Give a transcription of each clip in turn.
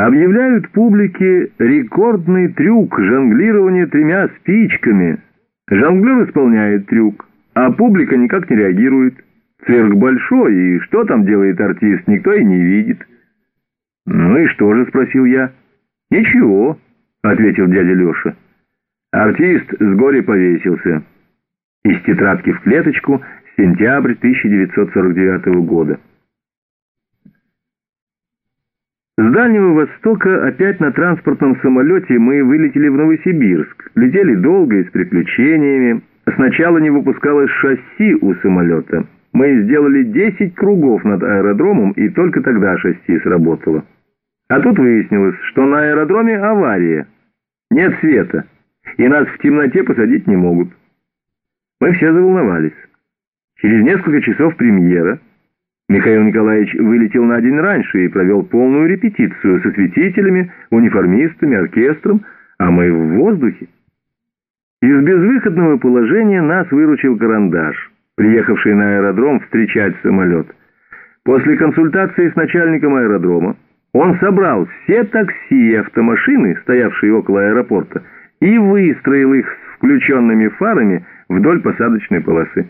Объявляют публике рекордный трюк жонглирования тремя спичками. Жонглер исполняет трюк, а публика никак не реагирует. Цирк большой, и что там делает артист, никто и не видит. «Ну и что же?» — спросил я. «Ничего», — ответил дядя Леша. Артист с горя повесился. Из тетрадки в клеточку, сентябрь 1949 года. С Дальнего Востока опять на транспортном самолете мы вылетели в Новосибирск. Летели долго и с приключениями. Сначала не выпускалось шасси у самолета. Мы сделали 10 кругов над аэродромом, и только тогда шасси сработало. А тут выяснилось, что на аэродроме авария. Нет света, и нас в темноте посадить не могут. Мы все заволновались. Через несколько часов премьера Михаил Николаевич вылетел на день раньше и провел полную репетицию со светителями, униформистами, оркестром, а мы в воздухе. Из безвыходного положения нас выручил карандаш, приехавший на аэродром встречать самолет. После консультации с начальником аэродрома он собрал все такси и автомашины, стоявшие около аэропорта, и выстроил их с включенными фарами вдоль посадочной полосы.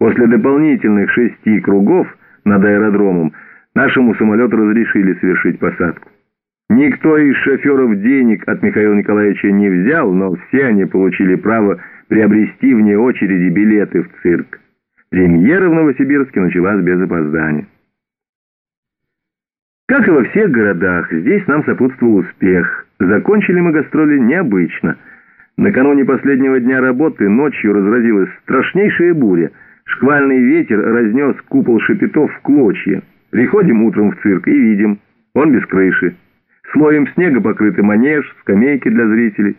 После дополнительных шести кругов над аэродромом нашему самолету разрешили совершить посадку. Никто из шоферов денег от Михаила Николаевича не взял, но все они получили право приобрести вне очереди билеты в цирк. Премьера в Новосибирске началась без опоздания. Как и во всех городах, здесь нам сопутствовал успех. Закончили мы гастроли необычно. Накануне последнего дня работы ночью разразилась страшнейшая буря — Шквальный ветер разнес купол шапитов в клочья. Приходим утром в цирк и видим, он без крыши. Слоем снега покрытый манеж, скамейки для зрителей.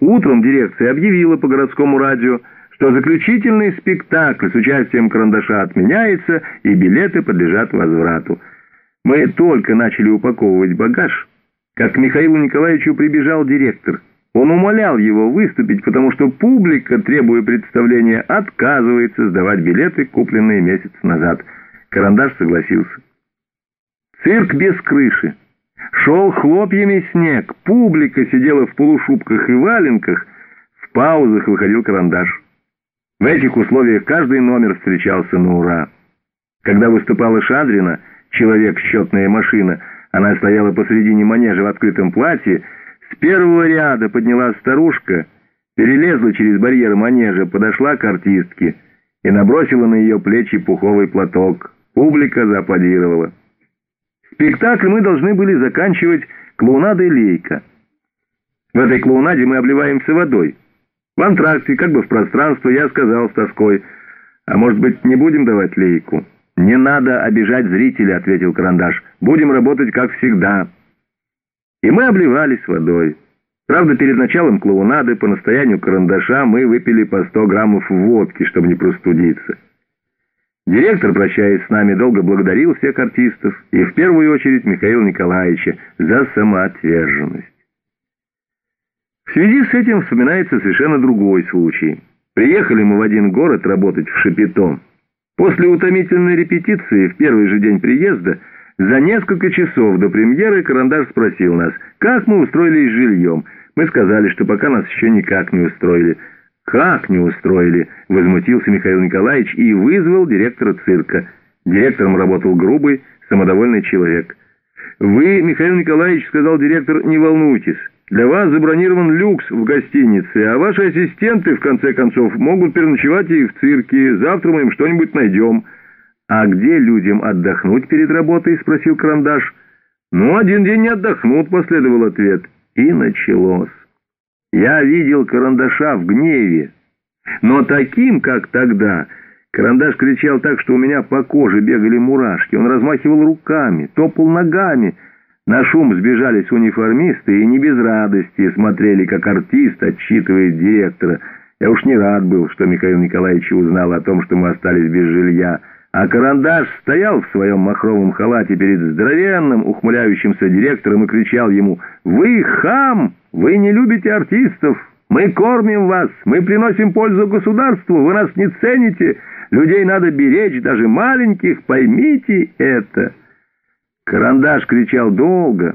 Утром дирекция объявила по городскому радио, что заключительный спектакль с участием карандаша отменяется и билеты подлежат возврату. Мы только начали упаковывать багаж, как к Михаилу Николаевичу прибежал директор – он умолял его выступить, потому что публика, требуя представления, отказывается сдавать билеты, купленные месяц назад. Карандаш согласился. Цирк без крыши. Шел хлопьями снег, публика сидела в полушубках и валенках, в паузах выходил Карандаш. В этих условиях каждый номер встречался на ура. Когда выступала Шадрина, человек счетная машина, она стояла посредине манежа в открытом платье, с первого ряда поднялась старушка, перелезла через барьер манежа, подошла к артистке и набросила на ее плечи пуховый платок. Публика зааплодировала. Спектакль мы должны были заканчивать клоунадой «Лейка». В этой клоунаде мы обливаемся водой. В антракте, как бы в пространство, я сказал с тоской, «А может быть, не будем давать лейку?» «Не надо обижать зрителя», — ответил Карандаш. «Будем работать, как всегда». И мы обливались водой. Правда, перед началом клоунады по настоянию карандаша мы выпили по 100 граммов водки, чтобы не простудиться. Директор, прощаясь с нами, долго благодарил всех артистов, и в первую очередь Михаила Николаевича за самоотверженность. В связи с этим вспоминается совершенно другой случай. Приехали мы в один город работать в Шапито. После утомительной репетиции в первый же день приезда – за несколько часов до премьеры Карандаш спросил нас, как мы устроились с жильем. Мы сказали, что пока нас еще никак не устроили. «Как не устроили?» — возмутился Михаил Николаевич и вызвал директора цирка. Директором работал грубый, самодовольный человек. «Вы, Михаил Николаевич, — сказал директор, — не волнуйтесь. Для вас забронирован люкс в гостинице, а ваши ассистенты, в конце концов, могут переночевать и в цирке. Завтра мы им что-нибудь найдем». «А где людям отдохнуть перед работой?» — спросил Карандаш. «Ну, один день не отдохнут», — последовал ответ. И началось. Я видел Карандаша в гневе, но таким, как тогда... Карандаш кричал так, что у меня по коже бегали мурашки. Он размахивал руками, топал ногами. На шум сбежались униформисты и не без радости смотрели, как артист отчитывает директора. Я уж не рад был, что Михаил Николаевич узнал о том, что мы остались без жилья а Карандаш стоял в своем махровом халате перед здоровенным, ухмыляющимся директором и кричал ему «Вы хам! Вы не любите артистов! Мы кормим вас! Мы приносим пользу государству! Вы нас не цените! Людей надо беречь, даже маленьких! Поймите это!» Карандаш кричал долго,